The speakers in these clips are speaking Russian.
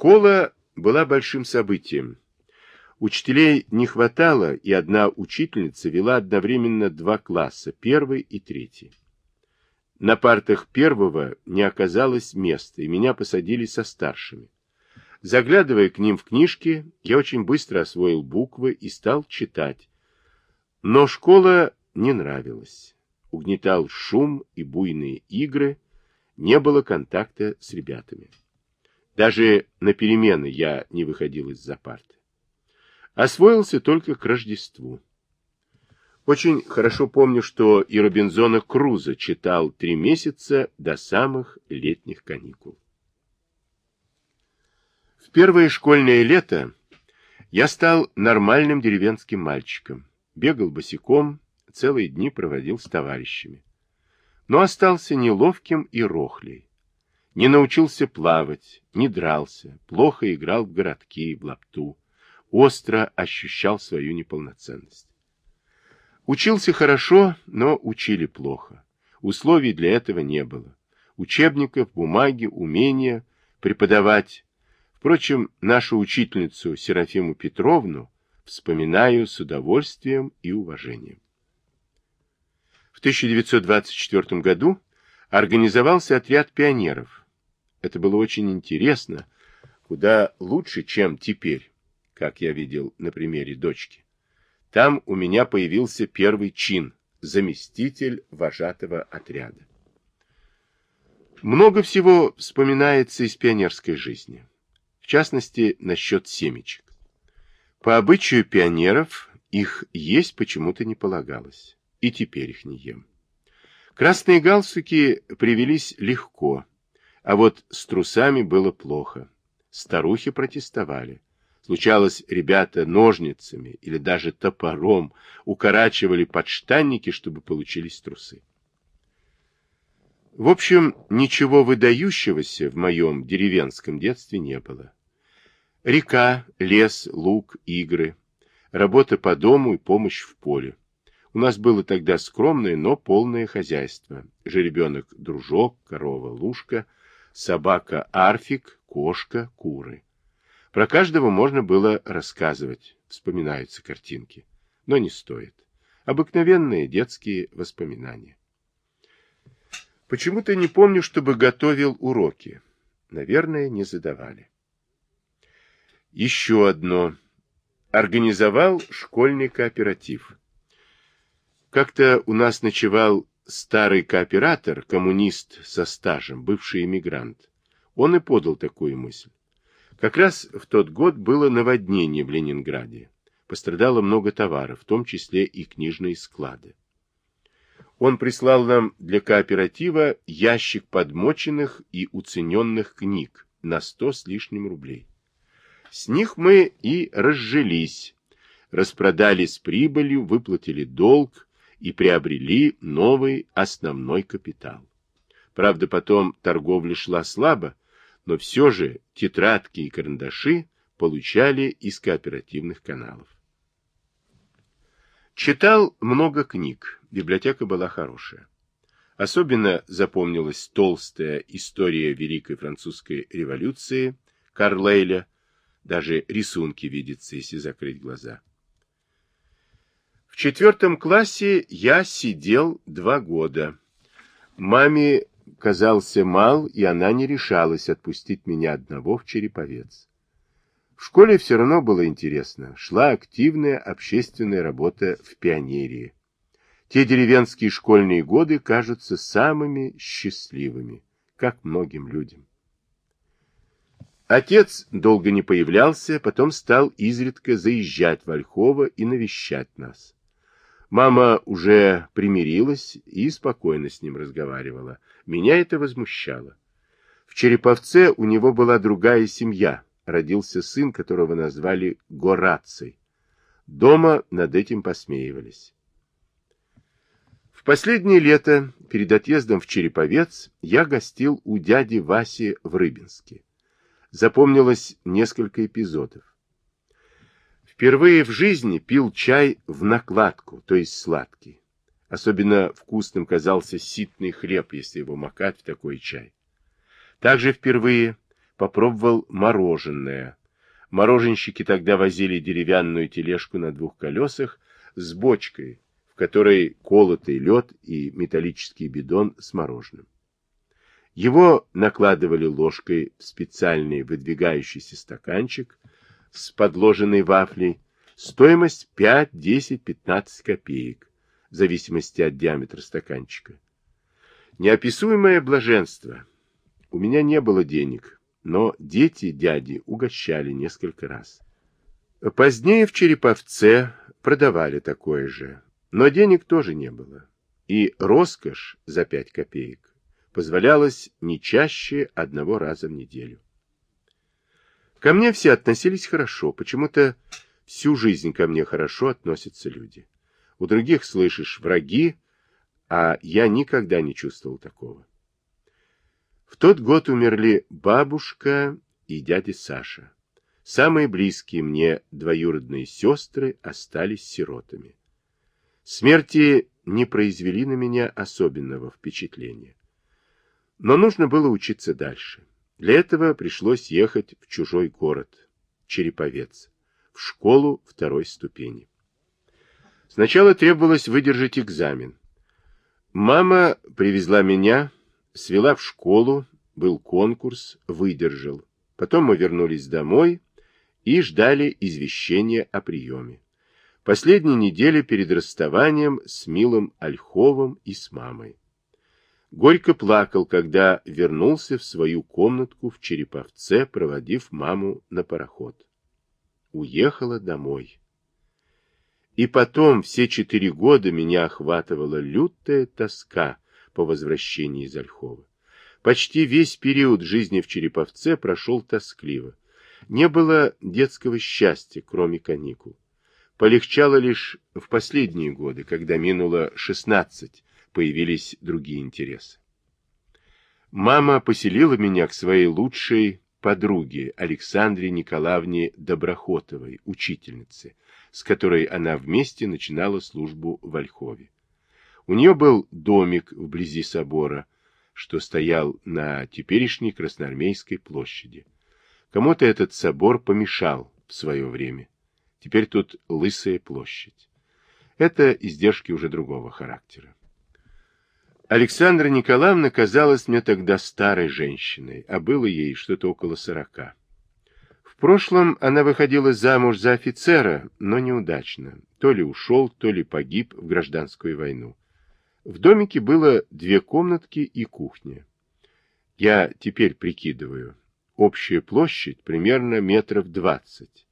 Школа была большим событием. Учителей не хватало, и одна учительница вела одновременно два класса, первый и третий. На партах первого не оказалось места, и меня посадили со старшими. Заглядывая к ним в книжки, я очень быстро освоил буквы и стал читать. Но школа не нравилась. Угнетал шум и буйные игры, не было контакта с ребятами. Даже на перемены я не выходил из-за парты. Освоился только к Рождеству. Очень хорошо помню, что и Робинзона Круза читал три месяца до самых летних каникул. В первое школьное лето я стал нормальным деревенским мальчиком. Бегал босиком, целые дни проводил с товарищами. Но остался неловким и рохлей. Не научился плавать, не дрался, плохо играл в городки, в лапту, остро ощущал свою неполноценность. Учился хорошо, но учили плохо. Условий для этого не было. Учебников, бумаги, умения преподавать. Впрочем, нашу учительницу Серафиму Петровну вспоминаю с удовольствием и уважением. В 1924 году организовался отряд пионеров. Это было очень интересно, куда лучше, чем теперь, как я видел на примере дочки. Там у меня появился первый чин, заместитель вожатого отряда. Много всего вспоминается из пионерской жизни, в частности, насчет семечек. По обычаю пионеров их есть почему-то не полагалось, и теперь их не ем. Красные галстуки привелись легко, а вот с трусами было плохо. Старухи протестовали. Случалось, ребята ножницами или даже топором укорачивали подштанники, чтобы получились трусы. В общем, ничего выдающегося в моем деревенском детстве не было. Река, лес, луг, игры, работа по дому и помощь в поле. У нас было тогда скромное, но полное хозяйство. Жеребенок-дружок, корова-лушка, собака-арфик, кошка, куры. Про каждого можно было рассказывать, вспоминаются картинки. Но не стоит. Обыкновенные детские воспоминания. Почему-то не помню, чтобы готовил уроки. Наверное, не задавали. Еще одно. Организовал школьный кооператив. Как-то у нас ночевал старый кооператор, коммунист со стажем, бывший эмигрант. Он и подал такую мысль. Как раз в тот год было наводнение в Ленинграде. Пострадало много товаров, в том числе и книжные склады. Он прислал нам для кооператива ящик подмоченных и уцененных книг на сто с лишним рублей. С них мы и разжились, распродали с прибылью, выплатили долг и приобрели новый основной капитал. Правда, потом торговля шла слабо, но все же тетрадки и карандаши получали из кооперативных каналов. Читал много книг, библиотека была хорошая. Особенно запомнилась толстая история Великой Французской революции Карлейля, даже рисунки видятся, если закрыть глаза. В четвертом классе я сидел два года. Маме казался мал, и она не решалась отпустить меня одного в Череповец. В школе все равно было интересно. Шла активная общественная работа в пионерии. Те деревенские школьные годы кажутся самыми счастливыми, как многим людям. Отец долго не появлялся, потом стал изредка заезжать в Ольхово и навещать нас. Мама уже примирилась и спокойно с ним разговаривала. Меня это возмущало. В Череповце у него была другая семья. Родился сын, которого назвали Гораций. Дома над этим посмеивались. В последнее лето, перед отъездом в Череповец, я гостил у дяди Васи в Рыбинске. Запомнилось несколько эпизодов. Впервые в жизни пил чай в накладку, то есть сладкий. Особенно вкусным казался ситный хлеб, если его макать в такой чай. Также впервые попробовал мороженое. Мороженщики тогда возили деревянную тележку на двух колесах с бочкой, в которой колотый лед и металлический бидон с мороженым. Его накладывали ложкой в специальный выдвигающийся стаканчик с подложенной вафлей, стоимость 5, 10, 15 копеек, в зависимости от диаметра стаканчика. Неописуемое блаженство. У меня не было денег, но дети дяди угощали несколько раз. Позднее в Череповце продавали такое же, но денег тоже не было. И роскошь за пять копеек позволялась не чаще одного раза в неделю. Ко мне все относились хорошо, почему-то всю жизнь ко мне хорошо относятся люди. У других слышишь враги, а я никогда не чувствовал такого. В тот год умерли бабушка и дядя Саша. Самые близкие мне двоюродные сестры остались сиротами. Смерти не произвели на меня особенного впечатления. Но нужно было учиться дальше. Для этого пришлось ехать в чужой город, Череповец, в школу второй ступени. Сначала требовалось выдержать экзамен. Мама привезла меня, свела в школу, был конкурс, выдержал. Потом мы вернулись домой и ждали извещения о приеме. Последние недели перед расставанием с Милым Ольховым и с мамой. Горько плакал, когда вернулся в свою комнатку в Череповце, проводив маму на пароход. Уехала домой. И потом все четыре года меня охватывала лютая тоска по возвращении из Ольхова. Почти весь период жизни в Череповце прошел тоскливо. Не было детского счастья, кроме каникул. Полегчало лишь в последние годы, когда минуло шестнадцать, появились другие интересы. Мама поселила меня к своей лучшей подруге Александре Николаевне Доброхотовой, учительнице, с которой она вместе начинала службу в Ольхове. У нее был домик вблизи собора, что стоял на теперешней Красноармейской площади. Кому-то этот собор помешал в свое время. Теперь тут Лысая площадь. Это издержки уже другого характера. Александра Николаевна казалась мне тогда старой женщиной, а было ей что-то около сорока. В прошлом она выходила замуж за офицера, но неудачно. То ли ушел, то ли погиб в гражданскую войну. В домике было две комнатки и кухня. Я теперь прикидываю. Общая площадь примерно метров двадцать,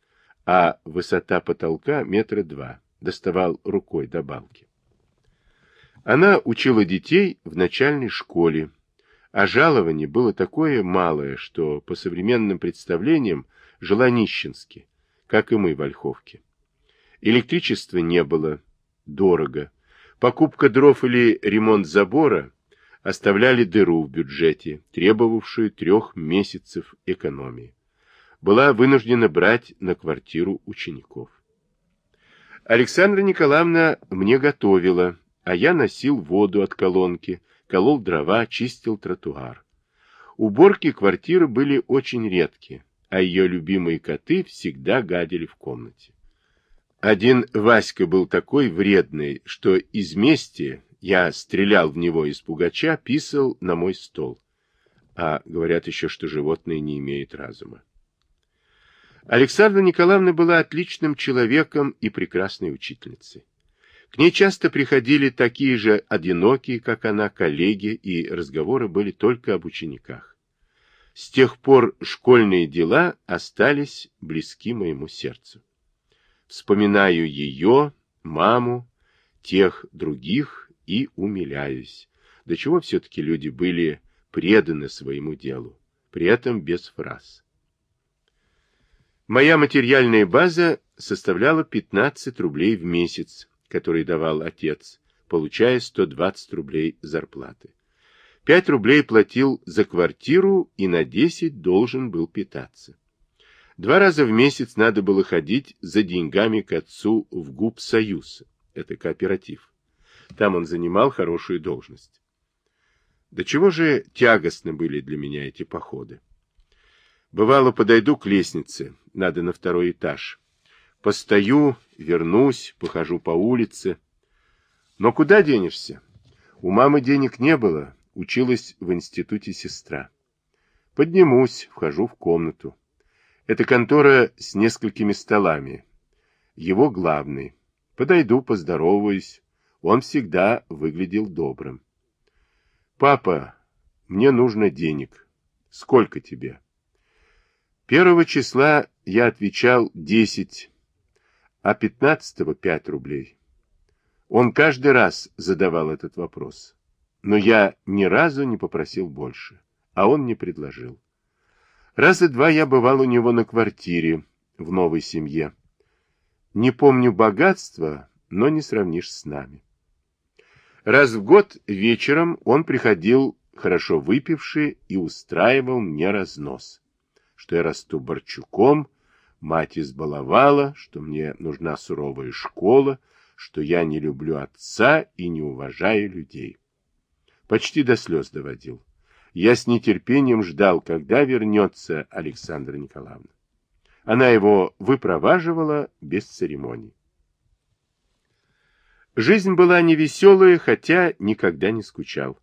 а высота потолка метра два. Доставал рукой до балки. Она учила детей в начальной школе, а жалование было такое малое, что по современным представлениям жила нищенски, как и мы в Ольховке. Электричества не было, дорого. Покупка дров или ремонт забора оставляли дыру в бюджете, требовавшую трех месяцев экономии. Была вынуждена брать на квартиру учеников. Александра Николаевна мне готовила, а я носил воду от колонки, колол дрова, чистил тротуар. Уборки квартиры были очень редкие, а ее любимые коты всегда гадили в комнате. Один Васька был такой вредный, что из мести я стрелял в него из пугача, писал на мой стол. А говорят еще, что животные не имеют разума. Александра Николаевна была отличным человеком и прекрасной учительницей. К ней часто приходили такие же одинокие, как она, коллеги, и разговоры были только об учениках. С тех пор школьные дела остались близки моему сердцу. Вспоминаю ее, маму, тех других и умиляюсь. До чего все-таки люди были преданы своему делу, при этом без фраз. Моя материальная база составляла 15 рублей в месяц, который давал отец, получая 120 рублей зарплаты. 5 рублей платил за квартиру и на 10 должен был питаться. Два раза в месяц надо было ходить за деньгами к отцу в ГУП «Союз». Это кооператив. Там он занимал хорошую должность. До чего же тягостны были для меня эти походы. Бывало, подойду к лестнице, надо на второй этаж. Постою, вернусь, похожу по улице. Но куда денешься? У мамы денег не было, училась в институте сестра. Поднимусь, вхожу в комнату. Это контора с несколькими столами. Его главный. Подойду, поздороваюсь. Он всегда выглядел добрым. «Папа, мне нужно денег. Сколько тебе?» Первого числа я отвечал десять, а пятнадцатого пять рублей. Он каждый раз задавал этот вопрос, но я ни разу не попросил больше, а он не предложил. Раза два я бывал у него на квартире в новой семье. Не помню богатства, но не сравнишь с нами. Раз в год вечером он приходил, хорошо выпивший, и устраивал мне разнос. Что я расту борчуком, мать избаловала, что мне нужна суровая школа, что я не люблю отца и не уважаю людей. Почти до слез доводил. Я с нетерпением ждал, когда вернется Александра Николаевна. Она его выпроваживала без церемоний. Жизнь была невеселая, хотя никогда не скучал.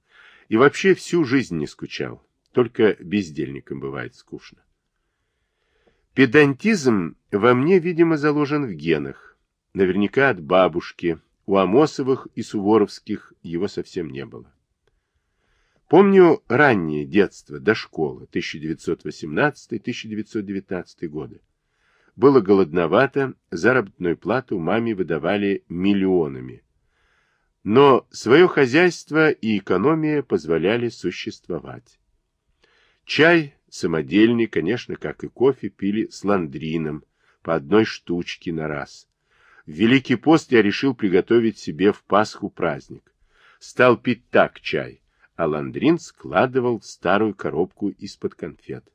И вообще всю жизнь не скучал. Только бездельником бывает скучно. Педантизм во мне, видимо, заложен в генах. Наверняка от бабушки. У Амосовых и Суворовских его совсем не было. Помню раннее детство, до школы, 1918-1919 годы. Было голодновато, заработную плату маме выдавали миллионами. Но свое хозяйство и экономия позволяли существовать. Чай самодельный, конечно, как и кофе, пили с ландрином, по одной штучке на раз. В Великий пост я решил приготовить себе в Пасху праздник. Стал пить так чай, а ландрин складывал в старую коробку из-под конфет.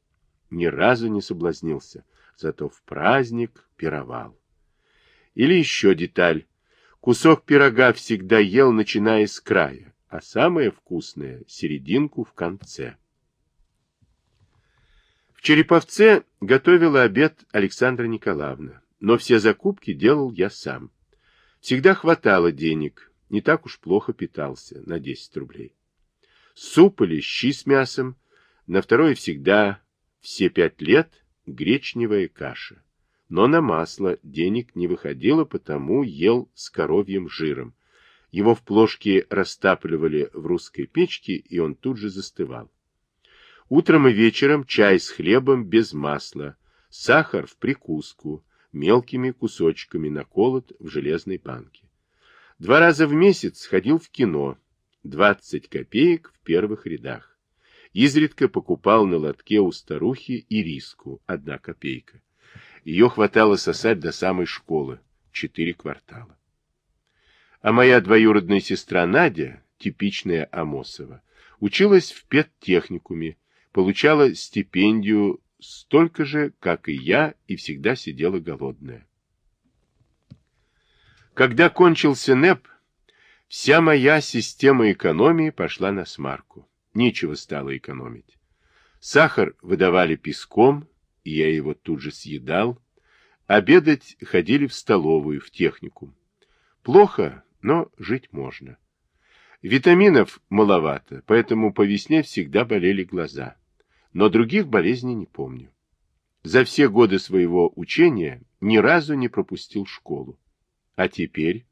Ни разу не соблазнился, зато в праздник пировал. Или еще деталь. Кусок пирога всегда ел, начиная с края, а самое вкусное — серединку в конце. В Череповце готовила обед Александра Николаевна, но все закупки делал я сам. Всегда хватало денег, не так уж плохо питался, на 10 рублей. Суп или щи с мясом, на второе всегда все пять лет гречневая каша но на масло денег не выходило, потому ел с коровьим жиром. Его в плошке растапливали в русской печке, и он тут же застывал. Утром и вечером чай с хлебом без масла, сахар в прикуску, мелкими кусочками наколот в железной банке. Два раза в месяц ходил в кино, 20 копеек в первых рядах. Изредка покупал на лотке у старухи ириску, одна копейка. Ее хватало сосать до самой школы, четыре квартала. А моя двоюродная сестра Надя, типичная Амосова, училась в педтехникуме, получала стипендию столько же, как и я, и всегда сидела голодная. Когда кончился НЭП, вся моя система экономии пошла на смарку. Нечего стало экономить. Сахар выдавали песком, и я его тут же съедал. Обедать ходили в столовую, в технику. Плохо, но жить можно. Витаминов маловато, поэтому по весне всегда болели глаза. Но других болезней не помню. За все годы своего учения ни разу не пропустил школу. А теперь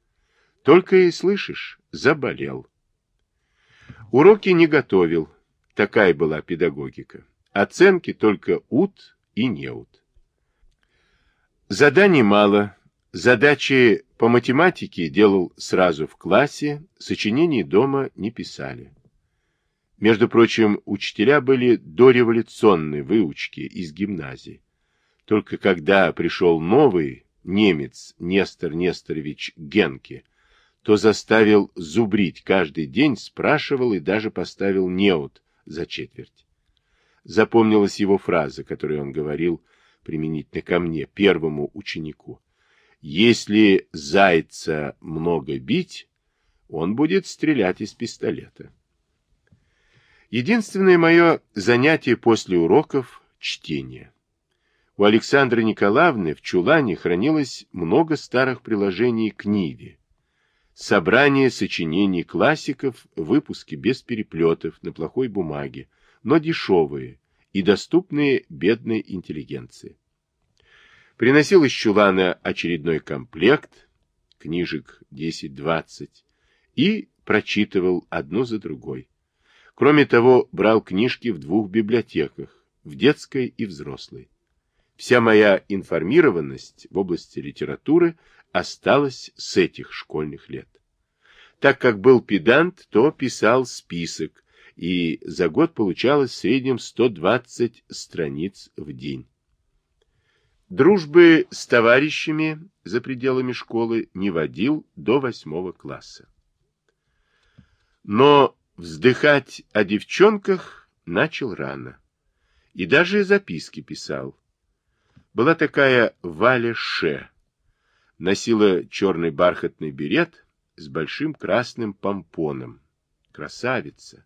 только и слышишь, заболел. Уроки не готовил, такая была педагогика. Оценки только ут и неуд. Заданий мало. Задачи по математике делал сразу в классе, сочинений дома не писали. Между прочим, учителя были дореволюционной выучки из гимназии. Только когда пришел новый немец Нестор Несторович Генке, то заставил зубрить каждый день, спрашивал и даже поставил неуд за четверть запомнилась его фраза, которую он говорил применительно ко мне, первому ученику. Если зайца много бить, он будет стрелять из пистолета. Единственное мое занятие после уроков чтения. У Александры Николаевны в чулане хранилось много старых приложений к Ниве. Собрание сочинений классиков, выпуски без переплетов, на плохой бумаге, но дешевые и доступные бедной интеллигенции. Приносил из чулана очередной комплект, книжек 10-20, и прочитывал одну за другой. Кроме того, брал книжки в двух библиотеках, в детской и взрослой. Вся моя информированность в области литературы осталась с этих школьных лет. Так как был педант, то писал список, и за год получалось в среднем 120 страниц в день. Дружбы с товарищами за пределами школы не водил до восьмого класса. Но вздыхать о девчонках начал рано. И даже записки писал. Была такая Валя Ше. Носила черный бархатный берет с большим красным помпоном. Красавица.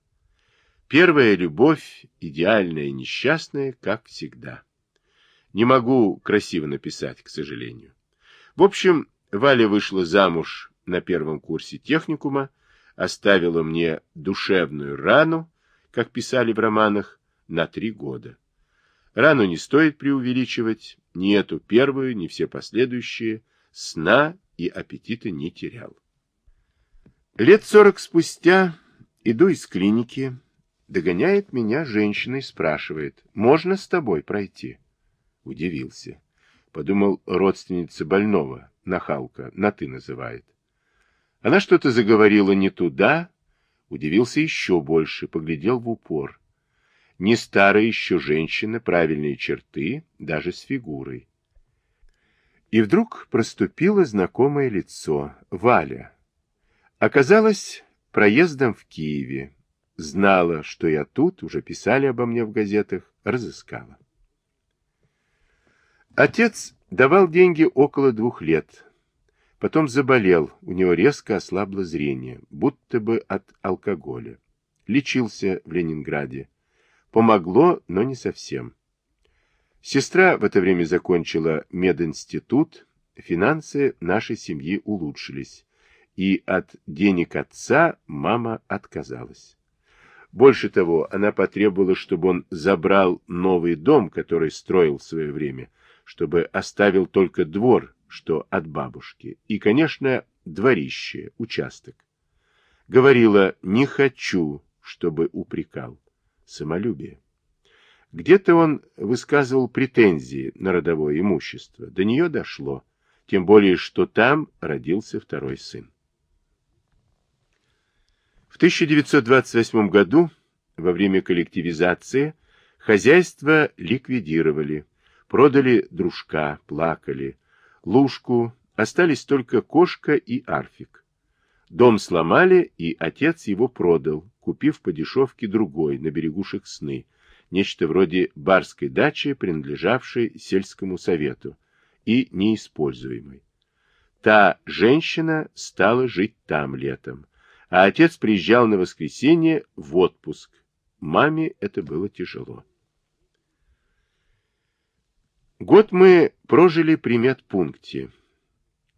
Первая любовь, идеальная и несчастная, как всегда. Не могу красиво написать, к сожалению. В общем, Валя вышла замуж на первом курсе техникума, оставила мне душевную рану, как писали в романах, на три года. Рану не стоит преувеличивать, ни эту первую, ни все последующие, сна и аппетита не терял. Лет сорок спустя иду из клиники, Догоняет меня женщина и спрашивает, можно с тобой пройти? Удивился. Подумал, родственница больного, нахалка, на «ты» называет. Она что-то заговорила не туда, удивился еще больше, поглядел в упор. Не старая еще женщина, правильные черты, даже с фигурой. И вдруг проступило знакомое лицо, Валя. Оказалось, проездом в Киеве, Знала, что я тут, уже писали обо мне в газетах, разыскала. Отец давал деньги около двух лет. Потом заболел, у него резко ослабло зрение, будто бы от алкоголя. Лечился в Ленинграде. Помогло, но не совсем. Сестра в это время закончила мединститут, финансы нашей семьи улучшились, и от денег отца мама отказалась. Больше того, она потребовала, чтобы он забрал новый дом, который строил в свое время, чтобы оставил только двор, что от бабушки, и, конечно, дворище, участок. Говорила, не хочу, чтобы упрекал. Самолюбие. Где-то он высказывал претензии на родовое имущество. До нее дошло, тем более, что там родился второй сын. В 1928 году, во время коллективизации, хозяйство ликвидировали, продали дружка, плакали, лужку, остались только кошка и арфик. Дом сломали, и отец его продал, купив по дешевке другой, на берегу Шексны, нечто вроде барской дачи, принадлежавшей сельскому совету и неиспользуемой. Та женщина стала жить там летом, а отец приезжал на воскресенье в отпуск. Маме это было тяжело. Год мы прожили при медпункте.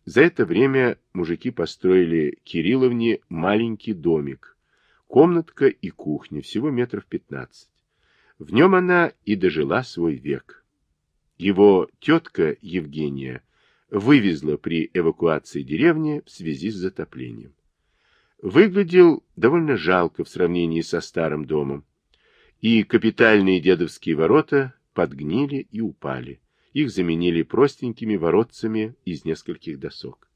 За это время мужики построили Кирилловне маленький домик, комнатка и кухня, всего метров пятнадцать. В нем она и дожила свой век. Его тетка Евгения вывезла при эвакуации деревни в связи с затоплением выглядел довольно жалко в сравнении со старым домом, и капитальные дедовские ворота подгнили и упали. Их заменили простенькими воротцами из нескольких досок.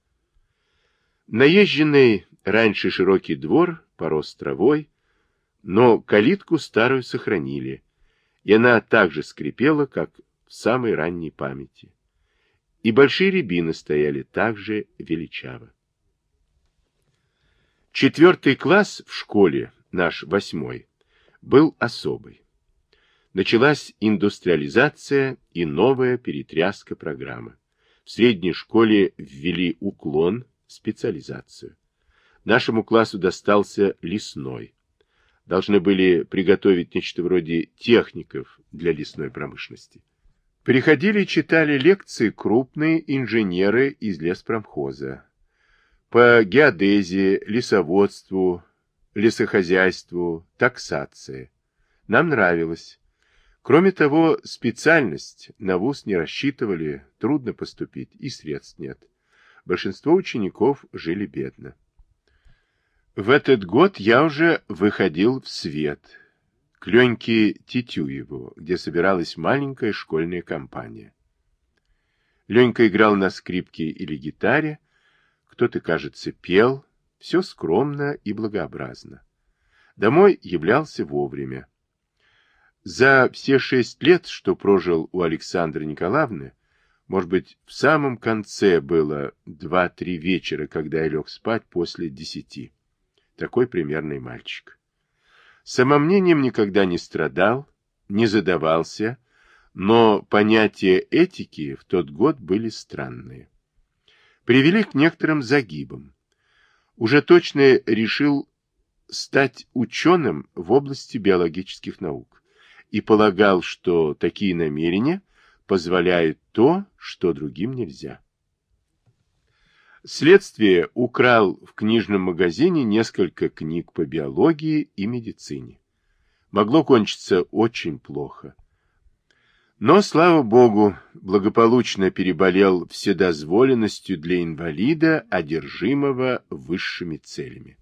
Наезженный раньше широкий двор порос травой, но калитку старую сохранили, и она так же скрипела, как в самой ранней памяти. И большие рябины стояли так же величаво. Четвертый класс в школе, наш восьмой, был особый. Началась индустриализация и новая перетряска программы. В средней школе ввели уклон, специализацию. Нашему классу достался лесной. Должны были приготовить нечто вроде техников для лесной промышленности. Приходили читали лекции крупные инженеры из леспромхоза по геодезии, лесоводству, лесохозяйству, таксации. Нам нравилось. Кроме того, специальность на вуз не рассчитывали, трудно поступить, и средств нет. Большинство учеников жили бедно. В этот год я уже выходил в свет, к Леньке Тетюеву, где собиралась маленькая школьная компания. Ленька играл на скрипке или гитаре, кто-то, кажется, пел, все скромно и благообразно. Домой являлся вовремя. За все шесть лет, что прожил у Александры Николаевны, может быть, в самом конце было два-три вечера, когда я лег спать после десяти. Такой примерный мальчик. Самомнением никогда не страдал, не задавался, но понятия этики в тот год были странные. Привели к некоторым загибам. Уже точно решил стать ученым в области биологических наук и полагал, что такие намерения позволяют то, что другим нельзя. Следствие украл в книжном магазине несколько книг по биологии и медицине. Могло кончиться очень плохо. Но, слава богу, благополучно переболел вседозволенностью для инвалида, одержимого высшими целями.